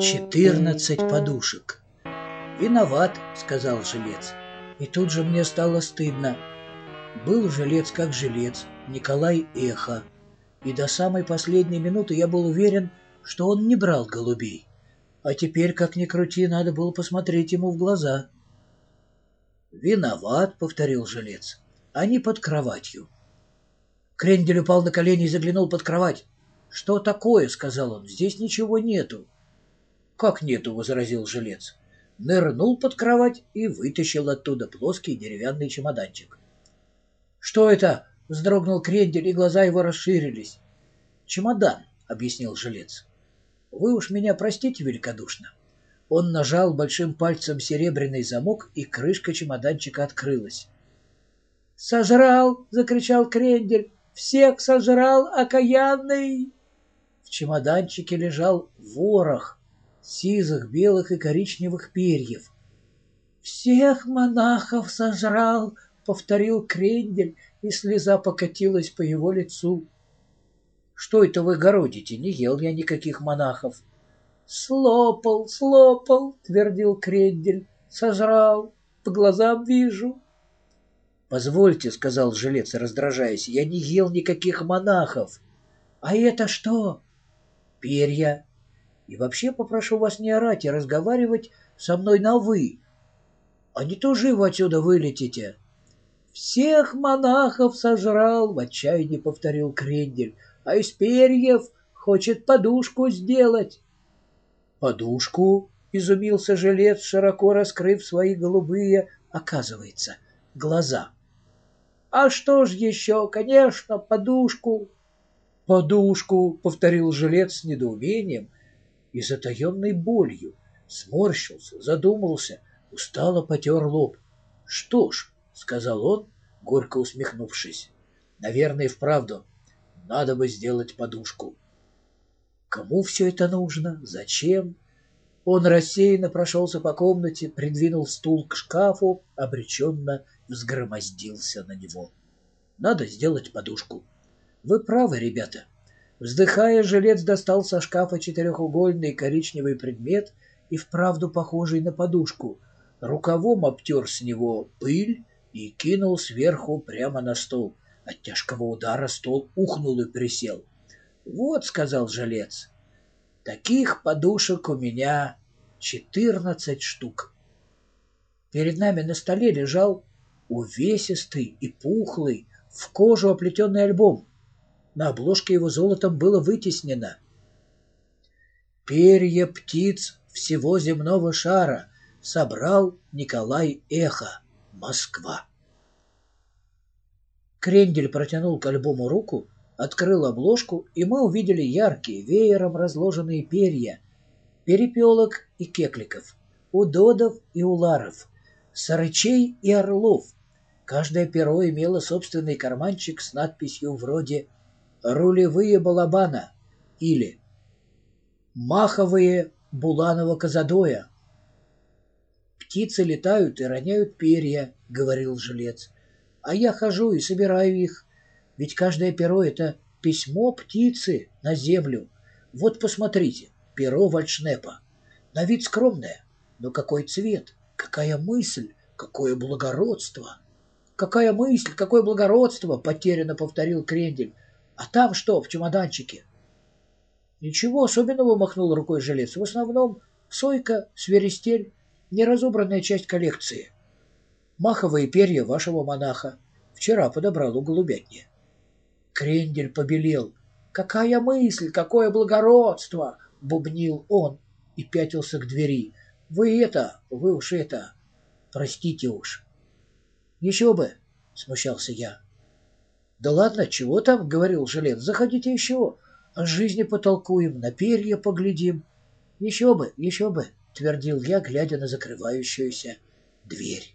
Четырнадцать подушек. «Виноват», — сказал жилец. И тут же мне стало стыдно. Был жилец как жилец, Николай Эхо. И до самой последней минуты я был уверен, что он не брал голубей. А теперь, как ни крути, надо было посмотреть ему в глаза. «Виноват», — повторил жилец. «Они под кроватью». Крендель упал на колени и заглянул под кровать. «Что такое?» — сказал он. «Здесь ничего нету». «Как нету?» — возразил жилец. Нырнул под кровать и вытащил оттуда плоский деревянный чемоданчик. «Что это?» — вздрогнул Крендель, и глаза его расширились. «Чемодан», — объяснил жилец. «Вы уж меня простите великодушно». Он нажал большим пальцем серебряный замок, и крышка чемоданчика открылась. «Сожрал!» — закричал Крендель. «Всех сожрал, окаянный!» В чемоданчике лежал ворох сизых, белых и коричневых перьев. «Всех монахов сожрал!» — повторил Крендель, и слеза покатилась по его лицу. «Что это вы городите? Не ел я никаких монахов». «Слопал, слопал!» — твердил Крендель. «Сожрал, по глазам вижу». «Позвольте», — сказал жилец, раздражаясь, — «я не ел никаких монахов». «А это что?» «Перья. И вообще попрошу вас не орать и разговаривать со мной на «вы». А не то живо отсюда вылетите». «Всех монахов сожрал», — в отчаянии повторил Крендель, «а из перьев хочет подушку сделать». «Подушку?» — изумился жилец, широко раскрыв свои голубые, оказывается, глаза. «А что ж еще? Конечно, подушку!» «Подушку!» — повторил жилец с недоумением и затаенной болью. Сморщился, задумался, устало потер лоб. «Что ж», — сказал он, горько усмехнувшись, — «наверное, вправду, надо бы сделать подушку». Кому все это нужно? Зачем? Он рассеянно прошелся по комнате, придвинул стул к шкафу, обреченно взгромоздился на него. Надо сделать подушку. Вы правы, ребята. Вздыхая, жилец достал со шкафа четырехугольный коричневый предмет и вправду похожий на подушку. Рукавом обтер с него пыль и кинул сверху прямо на стол. От тяжкого удара стол ухнул и присел. «Вот», — сказал жилец, — «таких подушек у меня четырнадцать штук». Перед нами на столе лежал увесистый и пухлый, в кожу оплетенный альбом. На обложке его золотом было вытеснено «Перья птиц всего земного шара собрал Николай Эхо, Москва». Крендель протянул к альбому руку, открыл обложку, и мы увидели яркие, веером разложенные перья, перепелок и кекликов, удодов и уларов, сарычей и орлов. Каждое перо имело собственный карманчик с надписью вроде «Рулевые балабана» или «Маховые Буланова-Казадоя». «Птицы летают и роняют перья», — говорил жилец. «А я хожу и собираю их. Ведь каждое перо — это письмо птицы на землю. Вот посмотрите, перо вальшнепа. На вид скромное, но какой цвет, какая мысль, какое благородство. Какая мысль, какое благородство, потерянно повторил Крендель. А там что в чемоданчике? Ничего особенного, махнул рукой жилец. В основном сойка, свиристель, неразобранная часть коллекции. Маховые перья вашего монаха. Вчера подобрал у голубятни. Крендель побелел. «Какая мысль, какое благородство!» — бубнил он и пятился к двери. «Вы это, вы уж это, простите уж». «Еще бы!» — смущался я. «Да ладно, чего там?» — говорил жилет. «Заходите еще, о жизни потолкуем, на перья поглядим». «Еще бы, еще бы!» — твердил я, глядя на закрывающуюся дверь.